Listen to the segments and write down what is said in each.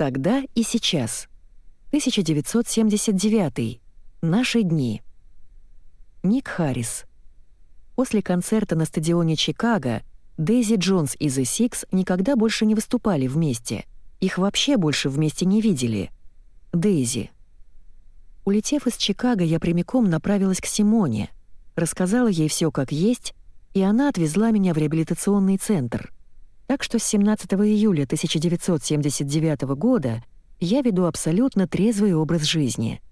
Тогда и сейчас. 1979. Наши дни. Ник Харрис. После концерта на стадионе Чикаго Дейзи Джонс и The Six никогда больше не выступали вместе. Их вообще больше вместе не видели. Дейзи. Улетев из Чикаго, я прямиком направилась к Симоне, рассказала ей все как есть, и она отвезла меня в реабилитационный центр. Так что с 17 июля 1979 года я веду абсолютно трезвый образ жизни.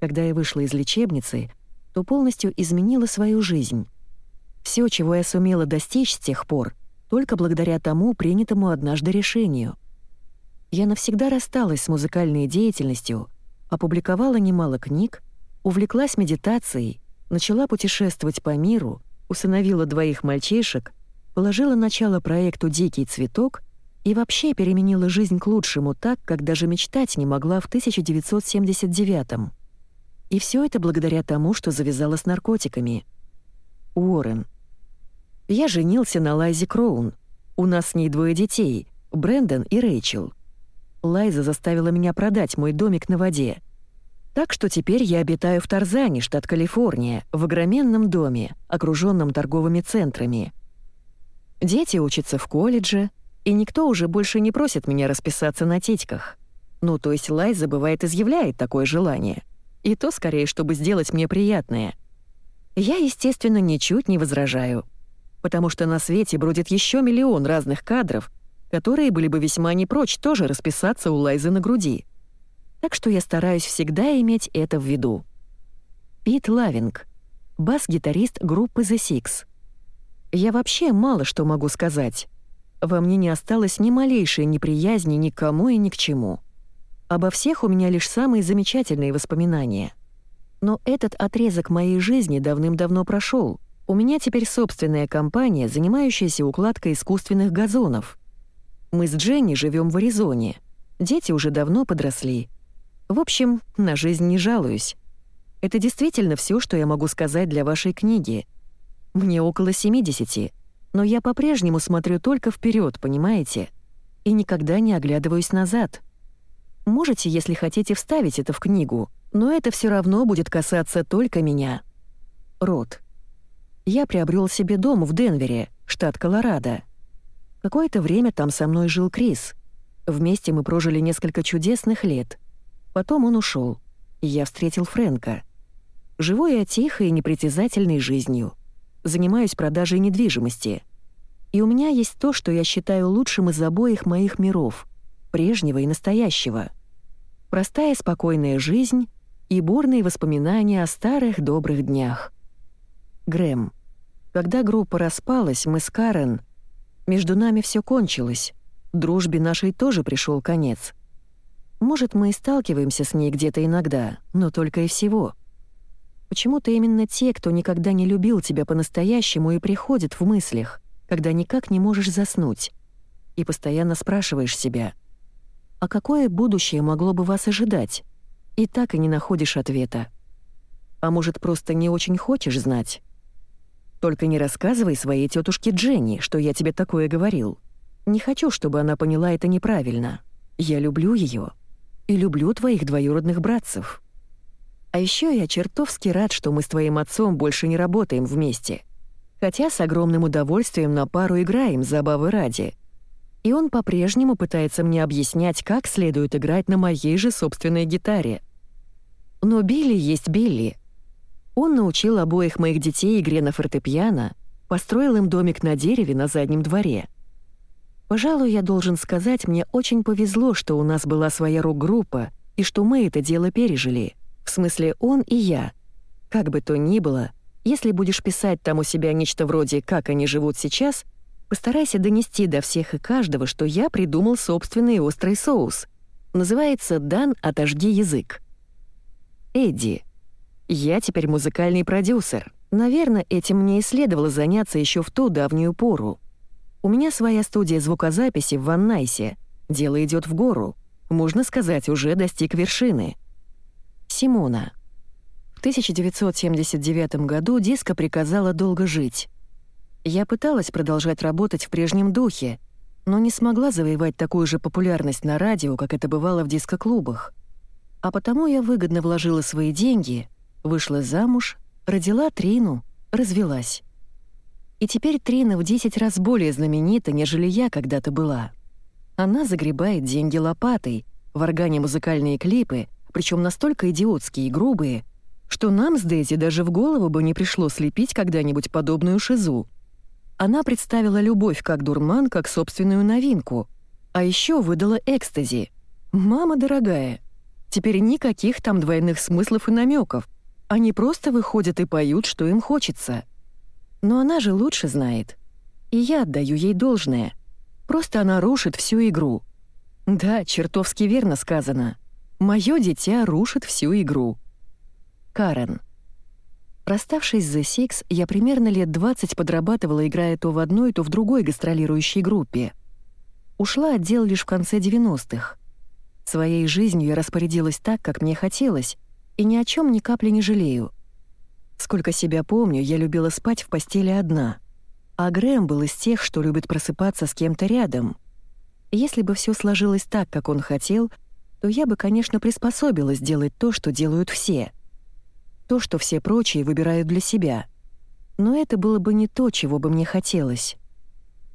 Когда я вышла из лечебницы, то полностью изменила свою жизнь. Все, чего я сумела достичь с тех пор, только благодаря тому принятому однажды решению. Я навсегда рассталась с музыкальной деятельностью, опубликовала немало книг, увлеклась медитацией, начала путешествовать по миру, усыновила двоих мальчишек, положила начало проекту «Дикий цветок» и вообще переменила жизнь к лучшему так, как даже мечтать не могла в 1979 -м. И все это благодаря тому, что завязала с наркотиками. Уоррен. Я женился на Лайзе Кроун. У нас с ней двое детей — Брэндон и Рэйчел. Лайза заставила меня продать мой домик на воде. Так что теперь я обитаю в Тарзане, штат Калифорния, в огроменном доме, окруженном торговыми центрами. Дети учатся в колледже, и никто уже больше не просит меня расписаться на титьках. Ну, то есть Лайза бывает изъявляет такое желание. И то скорее, чтобы сделать мне приятное. Я, естественно, ничуть не возражаю. Потому что на свете бродит еще миллион разных кадров, которые были бы весьма не прочь тоже расписаться у Лайзы на груди. Так что я стараюсь всегда иметь это в виду. Пит Лавинг, бас-гитарист группы The Six. Я вообще мало что могу сказать. Во мне не осталось ни малейшей неприязни ни к кому и ни к чему. Обо всех у меня лишь самые замечательные воспоминания. Но этот отрезок моей жизни давным-давно прошел. У меня теперь собственная компания, занимающаяся укладкой искусственных газонов. Мы с Дженни живем в Аризоне. Дети уже давно подросли. В общем, на жизнь не жалуюсь. Это действительно все, что я могу сказать для вашей книги. Мне около 70, но я по-прежнему смотрю только вперед, понимаете? И никогда не оглядываюсь назад. Можете, если хотите, вставить это в книгу, но это все равно будет касаться только меня. Рот. Я приобрел себе дом в Денвере, штат Колорадо. Какое-то время там со мной жил Крис. Вместе мы прожили несколько чудесных лет. Потом он ушел, и я встретил Фрэнка. Живу я тихой и непритязательной жизнью. Занимаюсь продажей недвижимости. И у меня есть то, что я считаю лучшим из обоих моих миров — прежнего и настоящего. Простая спокойная жизнь и бурные воспоминания о старых добрых днях. Грэм. Когда группа распалась, мы с Карен... Между нами все кончилось. Дружбе нашей тоже пришел конец. Может, мы и сталкиваемся с ней где-то иногда, но только и всего. Почему-то именно те, кто никогда не любил тебя по-настоящему, и приходят в мыслях, когда никак не можешь заснуть, и постоянно спрашиваешь себя, а какое будущее могло бы вас ожидать? И так и не находишь ответа. А может, просто не очень хочешь знать? Только не рассказывай своей тетушке Дженни, что я тебе такое говорил. Не хочу, чтобы она поняла это неправильно. Я люблю ее и люблю твоих двоюродных братцев. А еще я чертовски рад, что мы с твоим отцом больше не работаем вместе. Хотя с огромным удовольствием на пару играем забавы ради. И он по-прежнему пытается мне объяснять, как следует играть на моей же собственной гитаре. Но Билли есть Билли. Он научил обоих моих детей игре на фортепиано, построил им домик на дереве на заднем дворе — Пожалуй, я должен сказать, мне очень повезло, что у нас была своя рок-группа и что мы это дело пережили. В смысле, он и я. Как бы то ни было, если будешь писать там у себя нечто вроде «как они живут сейчас», постарайся донести до всех и каждого, что я придумал собственный острый соус. Называется «Дан, отожги язык». Эдди. Я теперь музыкальный продюсер. Наверное, этим мне и следовало заняться еще в ту давнюю пору. У меня своя студия звукозаписи в Ваннайсе. Дело идет в гору. Можно сказать, уже достиг вершины. Симона. В 1979 году диско приказала долго жить. Я пыталась продолжать работать в прежнем духе, но не смогла завоевать такую же популярность на радио, как это бывало в диско-клубах. А потому я выгодно вложила свои деньги, вышла замуж, родила Трину, развелась. И теперь Трина в 10 раз более знаменита, нежели я когда-то была. Она загребает деньги лопатой, в органе музыкальные клипы, причем настолько идиотские и грубые, что нам с Дейзи даже в голову бы не пришло слепить когда-нибудь подобную шизу. Она представила любовь как дурман, как собственную новинку, а еще выдала экстази. «Мама дорогая, теперь никаких там двойных смыслов и намеков. Они просто выходят и поют, что им хочется. Но она же лучше знает. И я отдаю ей должное. Просто она рушит всю игру. Да, чертовски верно сказано. Моё дитя рушит всю игру. Карен. Расставшись The Six, я примерно лет 20 подрабатывала, играя то в одной, то в другой гастролирующей группе. Ушла отдел лишь в конце 90-х. Своей жизнью я распорядилась так, как мне хотелось, и ни о чем ни капли не жалею. Сколько себя помню, я любила спать в постели одна. А Грэм был из тех, что любит просыпаться с кем-то рядом. Если бы все сложилось так, как он хотел, то я бы, конечно, приспособилась делать то, что делают все. То, что все прочие выбирают для себя. Но это было бы не то, чего бы мне хотелось.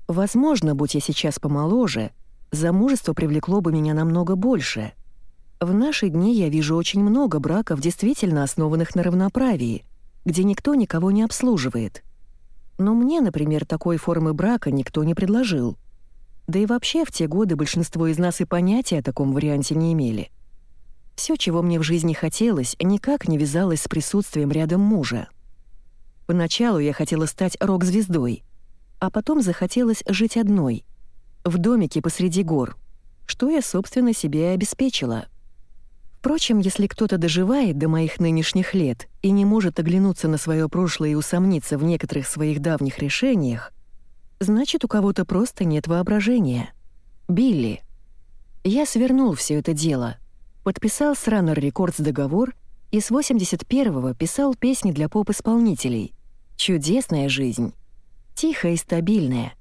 Возможно, будь я сейчас помоложе, замужество привлекло бы меня намного больше. В наши дни я вижу очень много браков, действительно основанных на равноправии — где никто никого не обслуживает. Но мне, например, такой формы брака никто не предложил. Да и вообще в те годы большинство из нас и понятия о таком варианте не имели. Все, чего мне в жизни хотелось, никак не вязалось с присутствием рядом мужа. Поначалу я хотела стать рок-звездой, а потом захотелось жить одной, в домике посреди гор, что я, собственно, себе и обеспечила — Впрочем, если кто-то доживает до моих нынешних лет и не может оглянуться на свое прошлое и усомниться в некоторых своих давних решениях, значит, у кого-то просто нет воображения. Билли. Я свернул все это дело. Подписал с Runner Records договор и с 81-го писал песни для поп-исполнителей. Чудесная жизнь. Тихая и стабильная.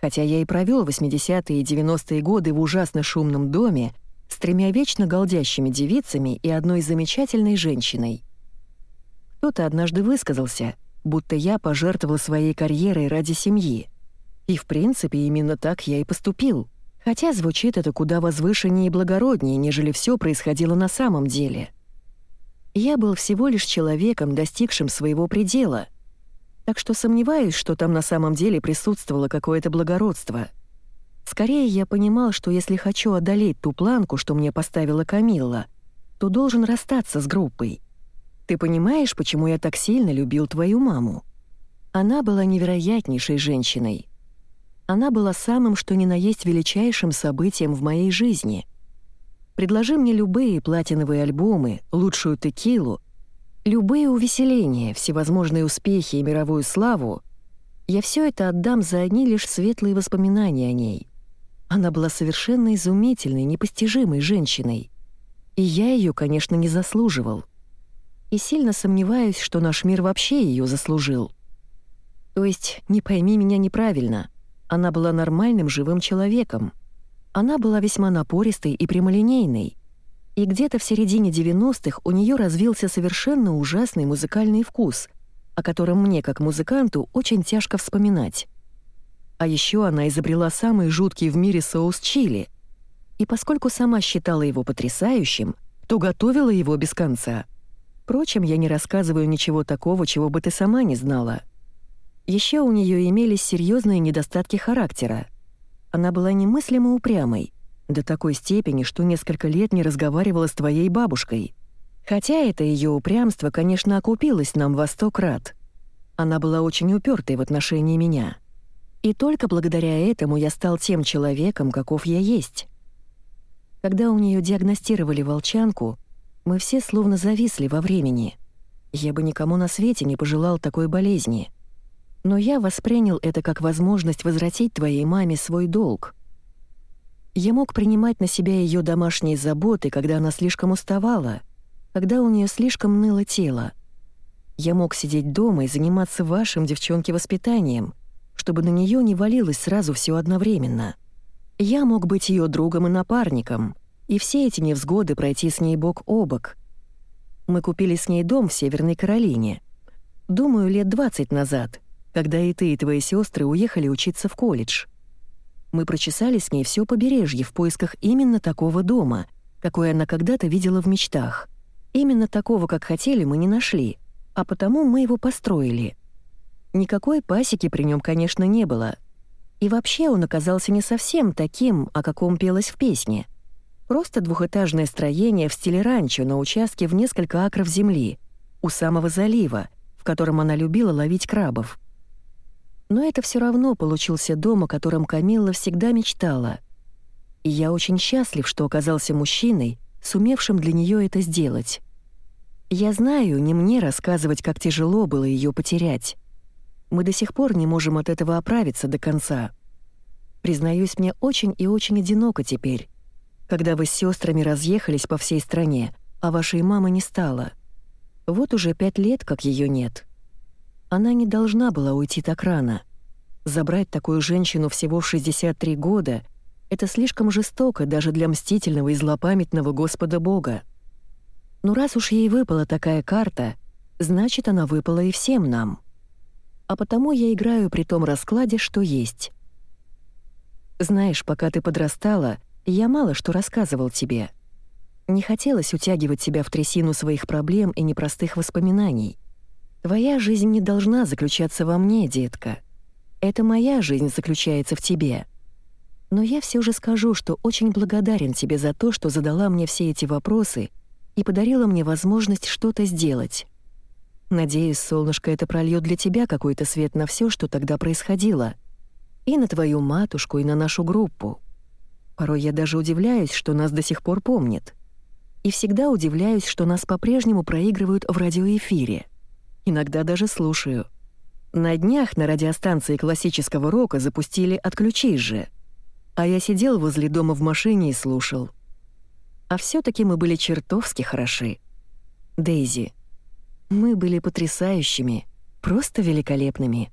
Хотя я и провел 80-е и 90-е годы в ужасно шумном доме, с тремя вечно голдящими девицами и одной замечательной женщиной. Кто-то однажды высказался, будто я пожертвовал своей карьерой ради семьи. И в принципе именно так я и поступил. Хотя звучит это куда возвышеннее и благороднее, нежели все происходило на самом деле. Я был всего лишь человеком, достигшим своего предела. Так что сомневаюсь, что там на самом деле присутствовало какое-то благородство — Скорее, я понимал, что если хочу одолеть ту планку, что мне поставила Камилла, то должен расстаться с группой. Ты понимаешь, почему я так сильно любил твою маму? Она была невероятнейшей женщиной. Она была самым, что ни на есть величайшим событием в моей жизни. Предложи мне любые платиновые альбомы, лучшую текилу, любые увеселения, всевозможные успехи и мировую славу, я все это отдам за одни лишь светлые воспоминания о ней. Она была совершенно изумительной, непостижимой женщиной. И я ее, конечно, не заслуживал. И сильно сомневаюсь, что наш мир вообще ее заслужил. То есть, не пойми меня неправильно, она была нормальным живым человеком. Она была весьма напористой и прямолинейной. И где-то в середине 90-х у нее развился совершенно ужасный музыкальный вкус, о котором мне, как музыканту, очень тяжко вспоминать. А еще она изобрела самый жуткий в мире соус чили. И поскольку сама считала его потрясающим, то готовила его без конца. Впрочем, я не рассказываю ничего такого, чего бы ты сама не знала. Еще у нее имелись серьезные недостатки характера. Она была немыслимо упрямой, до такой степени, что несколько лет не разговаривала с твоей бабушкой. Хотя это ее упрямство, конечно, окупилось нам во сто крат. Она была очень упертой в отношении меня. И только благодаря этому я стал тем человеком, каков я есть. Когда у нее диагностировали волчанку, мы все словно зависли во времени. Я бы никому на свете не пожелал такой болезни. Но я воспринял это как возможность возвратить твоей маме свой долг. Я мог принимать на себя ее домашние заботы, когда она слишком уставала, когда у нее слишком ныло тело. Я мог сидеть дома и заниматься вашим, девчонки, воспитанием — чтобы на нее не валилось сразу все одновременно. Я мог быть ее другом и напарником, и все эти невзгоды пройти с ней бок о бок. Мы купили с ней дом в Северной Каролине. Думаю, лет 20 назад, когда и ты, и твои сестры уехали учиться в колледж. Мы прочесали с ней все побережье в поисках именно такого дома, какой она когда-то видела в мечтах. Именно такого, как хотели, мы не нашли, а потому мы его построили. Никакой пасеки при нем, конечно, не было. И вообще он оказался не совсем таким, о каком пелось в песне. Просто двухэтажное строение в стиле ранчо на участке в несколько акров земли, у самого залива, в котором она любила ловить крабов. Но это все равно получился дом, о котором Камилла всегда мечтала. И я очень счастлив, что оказался мужчиной, сумевшим для нее это сделать. Я знаю, не мне рассказывать, как тяжело было ее потерять. Мы до сих пор не можем от этого оправиться до конца. Признаюсь, мне очень и очень одиноко теперь, когда вы с сестрами разъехались по всей стране, а вашей мамы не стало. Вот уже пять лет, как ее нет. Она не должна была уйти так рано. Забрать такую женщину всего в 63 года — это слишком жестоко даже для мстительного и злопамятного Господа Бога. Но раз уж ей выпала такая карта, значит, она выпала и всем нам. А потому я играю при том раскладе, что есть. Знаешь, пока ты подрастала, я мало что рассказывал тебе. Не хотелось утягивать тебя в трясину своих проблем и непростых воспоминаний. Твоя жизнь не должна заключаться во мне, детка. Это моя жизнь заключается в тебе. Но я все же скажу, что очень благодарен тебе за то, что задала мне все эти вопросы и подарила мне возможность что-то сделать. Надеюсь, солнышко, это прольет для тебя какой-то свет на все, что тогда происходило. И на твою матушку, и на нашу группу. Порой я даже удивляюсь, что нас до сих пор помнят. И всегда удивляюсь, что нас по-прежнему проигрывают в радиоэфире иногда даже слушаю. На днях на радиостанции классического рока запустили «Отключись же», а я сидел возле дома в машине и слушал. А все таки мы были чертовски хороши. Дейзи, мы были потрясающими, просто великолепными.